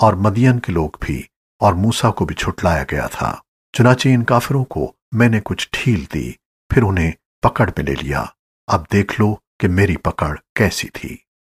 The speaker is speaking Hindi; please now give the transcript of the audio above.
और मदियन के लोग भी और मूसा को भी छुटलाया गया था। चुनाचे इन काफिरों को मैंने कुछ ढील दी, फिर उन्हें पकड़ में ले लिया। अब देख लो कि मेरी पकड़ कैसी थी।